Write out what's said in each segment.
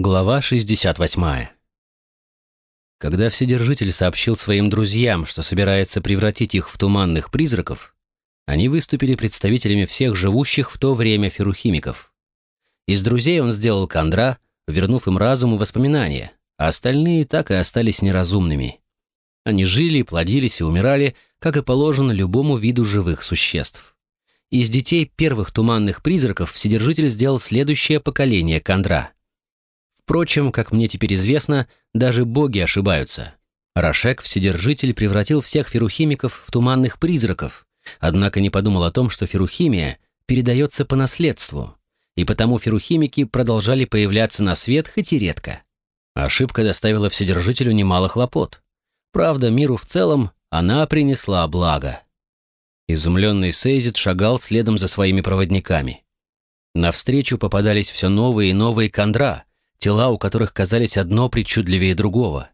Глава 68. Когда Вседержитель сообщил своим друзьям, что собирается превратить их в туманных призраков, они выступили представителями всех живущих в то время ферухимиков. Из друзей он сделал кандра, вернув им разум и воспоминания, а остальные так и остались неразумными. Они жили, плодились и умирали, как и положено любому виду живых существ. Из детей первых туманных призраков Вседержитель сделал следующее поколение кандра – Впрочем, как мне теперь известно, даже боги ошибаются. Рашек, Вседержитель, превратил всех ферухимиков в туманных призраков, однако не подумал о том, что ферухимия передается по наследству, и потому ферухимики продолжали появляться на свет хоть и редко. Ошибка доставила Вседержителю немало хлопот. Правда, миру в целом она принесла благо. Изумленный Сейзит шагал следом за своими проводниками. Навстречу попадались все новые и новые кандра, тела у которых казались одно причудливее другого.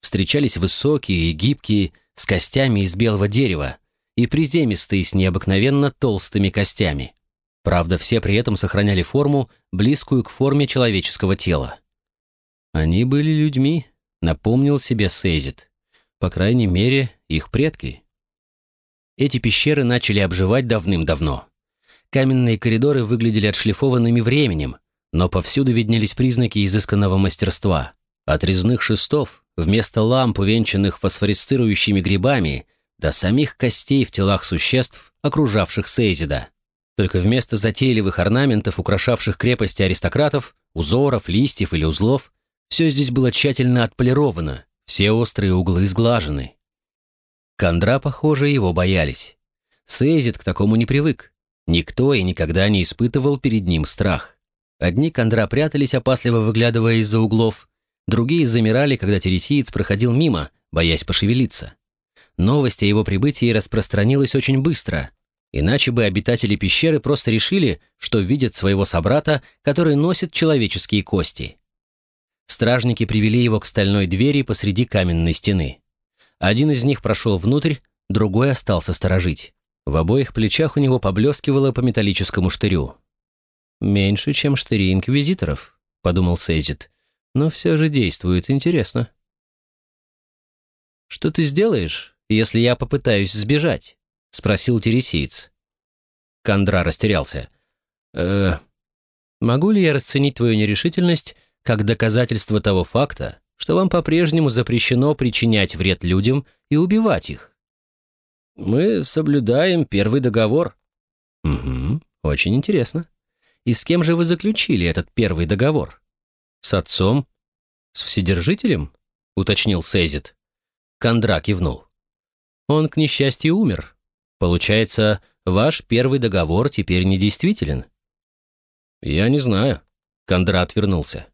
Встречались высокие и гибкие, с костями из белого дерева, и приземистые с необыкновенно толстыми костями. Правда, все при этом сохраняли форму, близкую к форме человеческого тела. Они были людьми, напомнил себе Сейзит. По крайней мере, их предки. Эти пещеры начали обживать давным-давно. Каменные коридоры выглядели отшлифованными временем, но повсюду виднелись признаки изысканного мастерства. От резных шестов, вместо ламп, увенчанных фосфорисцирующими грибами, до самих костей в телах существ, окружавших Сейзида. Только вместо затейливых орнаментов, украшавших крепости аристократов, узоров, листьев или узлов, все здесь было тщательно отполировано, все острые углы сглажены. Кондра, похоже, его боялись. Сейзид к такому не привык. Никто и никогда не испытывал перед ним страх. Одни кондра прятались, опасливо выглядывая из-за углов, другие замирали, когда тересиец проходил мимо, боясь пошевелиться. Новость о его прибытии распространилась очень быстро, иначе бы обитатели пещеры просто решили, что видят своего собрата, который носит человеческие кости. Стражники привели его к стальной двери посреди каменной стены. Один из них прошел внутрь, другой остался сторожить. В обоих плечах у него поблескивало по металлическому штырю. «Меньше, чем штыри инквизиторов», — подумал Сейзит. «Но все же действует интересно». «Что ты сделаешь, если я попытаюсь сбежать?» — спросил тересиец. Кондра растерялся. «Э, могу ли я расценить твою нерешительность как доказательство того факта, что вам по-прежнему запрещено причинять вред людям и убивать их?» «Мы соблюдаем первый договор». «Угу, очень интересно. И с кем же вы заключили этот первый договор? С отцом? С вседержителем? Уточнил Сейзит. Кондра кивнул. Он, к несчастью, умер. Получается, ваш первый договор теперь недействителен? Я не знаю. Кондра отвернулся.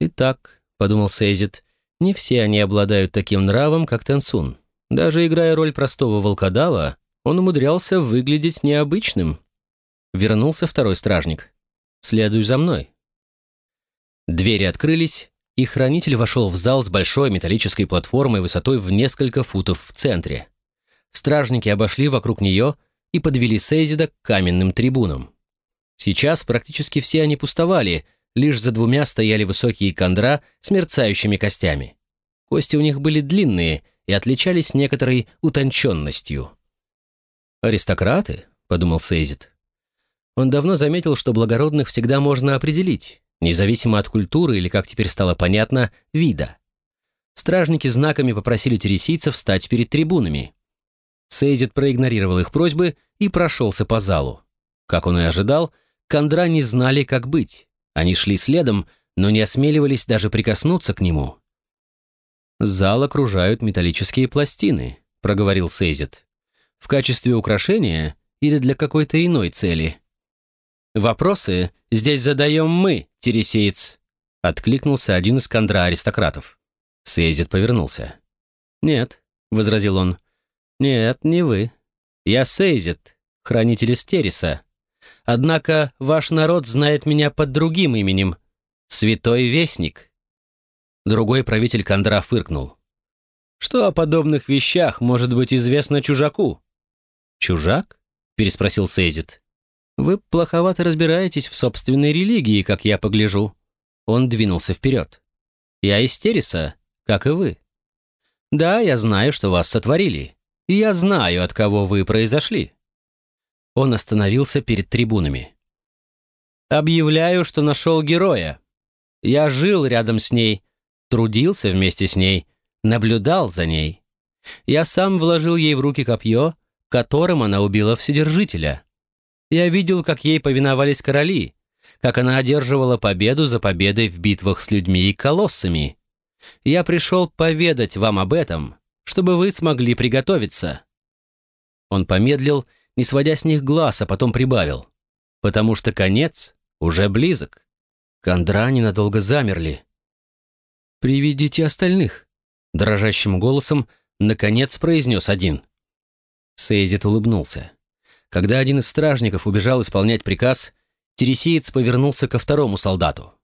Итак, подумал Сейзит, не все они обладают таким нравом, как Тенсун. Даже играя роль простого волкодава, он умудрялся выглядеть необычным, Вернулся второй стражник. «Следуй за мной». Двери открылись, и хранитель вошел в зал с большой металлической платформой высотой в несколько футов в центре. Стражники обошли вокруг нее и подвели Сейзида к каменным трибунам. Сейчас практически все они пустовали, лишь за двумя стояли высокие кондра с мерцающими костями. Кости у них были длинные и отличались некоторой утонченностью. «Аристократы?» — подумал Сейзид. Он давно заметил, что благородных всегда можно определить, независимо от культуры или, как теперь стало понятно, вида. Стражники знаками попросили тересийцев встать перед трибунами. Сейзит проигнорировал их просьбы и прошелся по залу. Как он и ожидал, кондра не знали, как быть. Они шли следом, но не осмеливались даже прикоснуться к нему. «Зал окружают металлические пластины», — проговорил Сейзит. «В качестве украшения или для какой-то иной цели?» «Вопросы здесь задаем мы, тересеец», — откликнулся один из кондра аристократов. Сейзит повернулся. «Нет», — возразил он. «Нет, не вы. Я Сейзит, хранитель Стериса. Однако ваш народ знает меня под другим именем — Святой Вестник». Другой правитель кондра фыркнул. «Что о подобных вещах может быть известно чужаку?» «Чужак?» — переспросил Сейзит. Вы плоховато разбираетесь в собственной религии, как я погляжу». Он двинулся вперед. «Я из как и вы. Да, я знаю, что вас сотворили. И я знаю, от кого вы произошли». Он остановился перед трибунами. «Объявляю, что нашел героя. Я жил рядом с ней, трудился вместе с ней, наблюдал за ней. Я сам вложил ей в руки копье, которым она убила Вседержителя. Я видел, как ей повиновались короли, как она одерживала победу за победой в битвах с людьми и колоссами. Я пришел поведать вам об этом, чтобы вы смогли приготовиться». Он помедлил, не сводя с них глаз, а потом прибавил. «Потому что конец уже близок». Кондра ненадолго замерли. «Приведите остальных», — дрожащим голосом наконец произнес один. Сейзит улыбнулся. Когда один из стражников убежал исполнять приказ, тересиец повернулся ко второму солдату.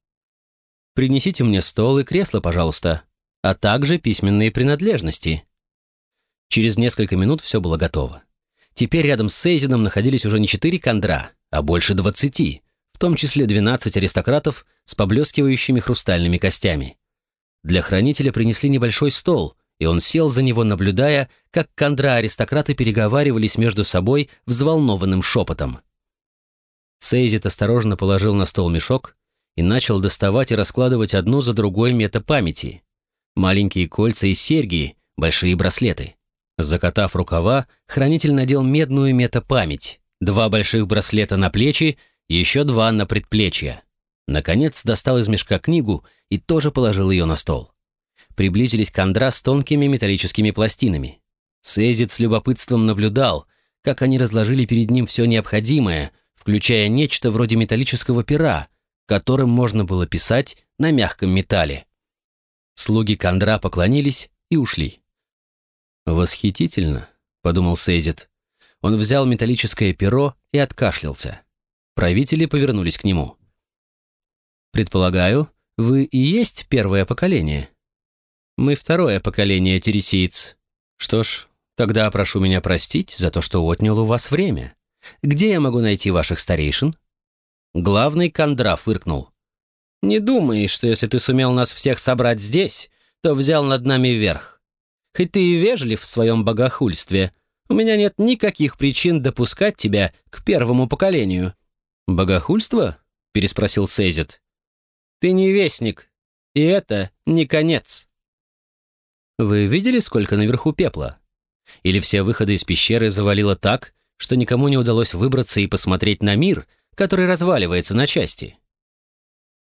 «Принесите мне стол и кресло, пожалуйста, а также письменные принадлежности». Через несколько минут все было готово. Теперь рядом с Сейзином находились уже не четыре кондра, а больше двадцати, в том числе двенадцать аристократов с поблескивающими хрустальными костями. Для хранителя принесли небольшой стол, и он сел за него, наблюдая, как кондра-аристократы переговаривались между собой взволнованным шепотом. Сейзит осторожно положил на стол мешок и начал доставать и раскладывать одну за другой метапамяти. Маленькие кольца и серьги, большие браслеты. Закатав рукава, хранитель надел медную метапамять, два больших браслета на плечи и еще два на предплечья. Наконец достал из мешка книгу и тоже положил ее на стол приблизились к Андра с тонкими металлическими пластинами. Сейзит с любопытством наблюдал, как они разложили перед ним все необходимое, включая нечто вроде металлического пера, которым можно было писать на мягком металле. Слуги Кандра поклонились и ушли. «Восхитительно», — подумал Сейзит. Он взял металлическое перо и откашлялся. Правители повернулись к нему. «Предполагаю, вы и есть первое поколение?» Мы второе поколение тересиец. Что ж, тогда прошу меня простить за то, что отнял у вас время. Где я могу найти ваших старейшин?» Главный Кондра фыркнул. «Не думай, что если ты сумел нас всех собрать здесь, то взял над нами верх. Хоть ты и вежлив в своем богохульстве, у меня нет никаких причин допускать тебя к первому поколению». «Богохульство?» — переспросил Сейзит. «Ты не вестник, и это не конец». Вы видели, сколько наверху пепла? Или все выходы из пещеры завалило так, что никому не удалось выбраться и посмотреть на мир, который разваливается на части?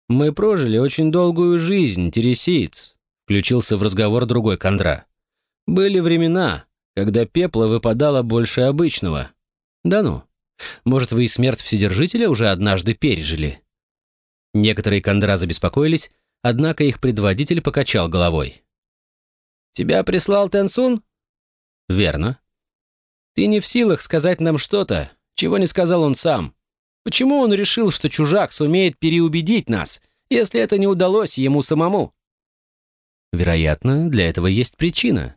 «Мы прожили очень долгую жизнь, тересиец», — включился в разговор другой Кондра. «Были времена, когда пепла выпадало больше обычного. Да ну, может, вы и смерть Вседержителя уже однажды пережили?» Некоторые Кондра забеспокоились, однако их предводитель покачал головой. Тебя прислал Тенсун? Верно. Ты не в силах сказать нам что-то, чего не сказал он сам. Почему он решил, что чужак сумеет переубедить нас, если это не удалось ему самому? Вероятно, для этого есть причина.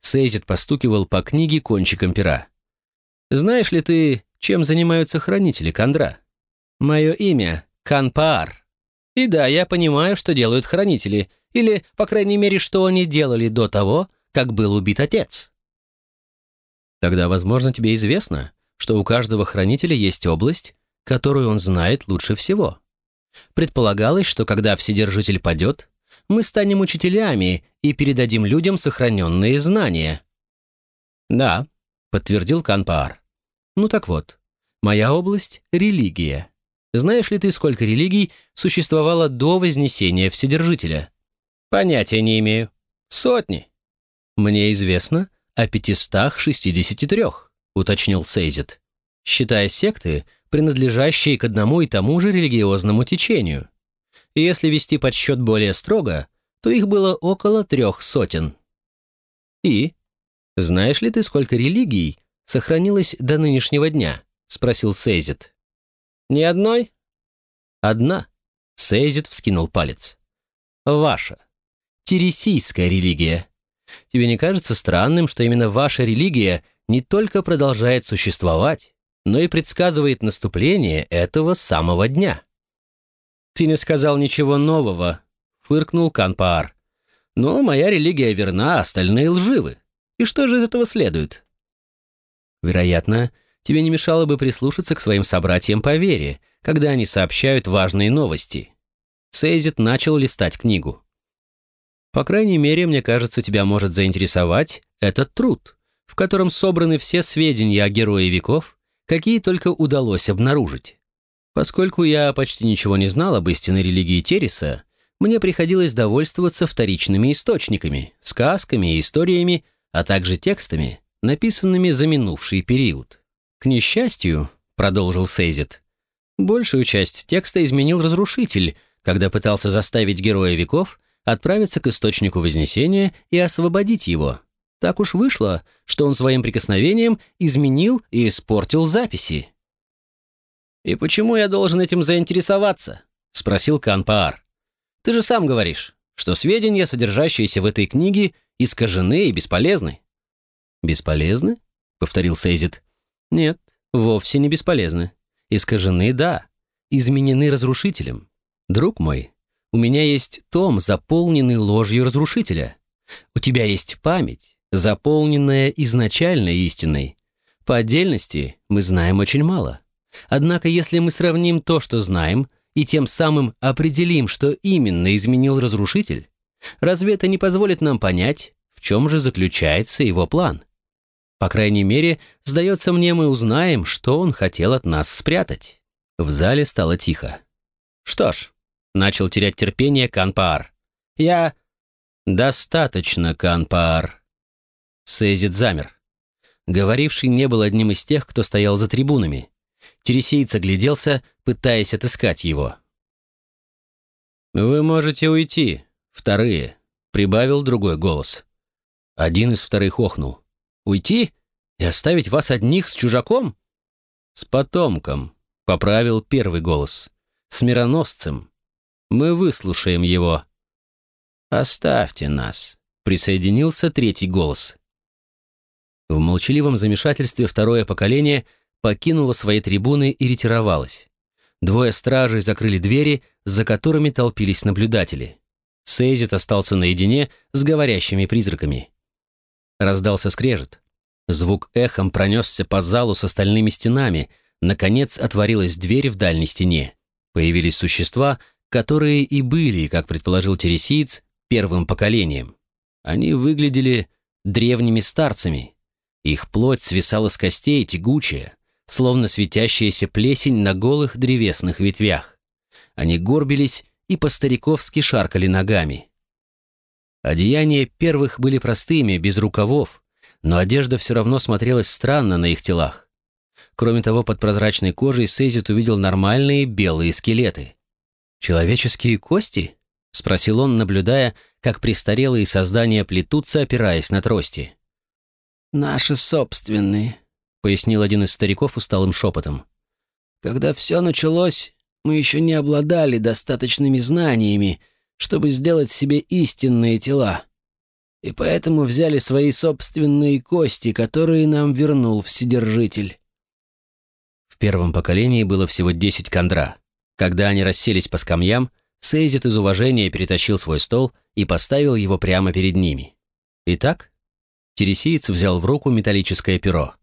Сейзит постукивал по книге кончиком пера. Знаешь ли ты, чем занимаются хранители Кандра? Мое имя — Канпаар. И да, я понимаю, что делают хранители — или, по крайней мере, что они делали до того, как был убит отец. Тогда, возможно, тебе известно, что у каждого хранителя есть область, которую он знает лучше всего. Предполагалось, что когда Вседержитель падет, мы станем учителями и передадим людям сохраненные знания. «Да», — подтвердил Канпаар. «Ну так вот, моя область — религия. Знаешь ли ты, сколько религий существовало до Вознесения Вседержителя?» Понятия не имею. Сотни. Мне известно о 563, уточнил Сейзит, считая секты, принадлежащие к одному и тому же религиозному течению. И если вести подсчет более строго, то их было около трех сотен. И знаешь ли ты, сколько религий сохранилось до нынешнего дня? спросил Сейзит. Ни одной? Одна. Сейзит вскинул палец. Ваша тересийская религия. Тебе не кажется странным, что именно ваша религия не только продолжает существовать, но и предсказывает наступление этого самого дня? «Ты не сказал ничего нового», — фыркнул Канпаар. «Но моя религия верна, остальные лживы. И что же из этого следует?» «Вероятно, тебе не мешало бы прислушаться к своим собратьям по вере, когда они сообщают важные новости». Сейзит начал листать книгу. «По крайней мере, мне кажется, тебя может заинтересовать этот труд, в котором собраны все сведения о герое веков, какие только удалось обнаружить. Поскольку я почти ничего не знал об истинной религии Тереса, мне приходилось довольствоваться вторичными источниками, сказками и историями, а также текстами, написанными за минувший период. К несчастью, продолжил Сейзит, большую часть текста изменил разрушитель, когда пытался заставить героя веков отправиться к источнику Вознесения и освободить его. Так уж вышло, что он своим прикосновением изменил и испортил записи. «И почему я должен этим заинтересоваться?» — спросил Канпаар. «Ты же сам говоришь, что сведения, содержащиеся в этой книге, искажены и бесполезны». «Бесполезны?» — повторил Сейзит. «Нет, вовсе не бесполезны. Искажены — да. Изменены разрушителем. Друг мой, у меня есть том, заполненный ложью разрушителя. У тебя есть память, заполненная изначальной истиной. По отдельности мы знаем очень мало. Однако, если мы сравним то, что знаем, и тем самым определим, что именно изменил разрушитель, разве это не позволит нам понять, в чем же заключается его план? По крайней мере, сдается мне, мы узнаем, что он хотел от нас спрятать. В зале стало тихо. Что ж, начал терять терпение Канпаар. Я... Достаточно, Канпаар. Сейзит замер. Говоривший не был одним из тех, кто стоял за трибунами. Тересиец огляделся, пытаясь отыскать его. «Вы можете уйти, вторые», — прибавил другой голос. Один из вторых охнул. «Уйти? И оставить вас одних с чужаком?» «С потомком», — поправил первый голос. «С мироносцем. Мы выслушаем его». «Оставьте нас», — присоединился третий голос. В молчаливом замешательстве второе поколение — покинула свои трибуны и ретировалась. Двое стражей закрыли двери, за которыми толпились наблюдатели. Сейзит остался наедине с говорящими призраками. Раздался скрежет. Звук эхом пронесся по залу с остальными стенами. Наконец отворилась дверь в дальней стене. Появились существа, которые и были, как предположил Тересиец, первым поколением. Они выглядели древними старцами. Их плоть свисала с костей, тягучая словно светящаяся плесень на голых древесных ветвях. Они горбились и по-стариковски шаркали ногами. Одеяния первых были простыми, без рукавов, но одежда все равно смотрелась странно на их телах. Кроме того, под прозрачной кожей Сейзит увидел нормальные белые скелеты. «Человеческие кости?» — спросил он, наблюдая, как престарелые создания плетутся, опираясь на трости. «Наши собственные», пояснил один из стариков усталым шепотом. «Когда все началось, мы еще не обладали достаточными знаниями, чтобы сделать себе истинные тела. И поэтому взяли свои собственные кости, которые нам вернул Вседержитель». В первом поколении было всего десять кондра. Когда они расселись по скамьям, Сейзит из уважения перетащил свой стол и поставил его прямо перед ними. Итак, Тересиец взял в руку металлическое перо.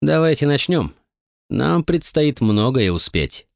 Давайте начнем. Нам предстоит многое успеть.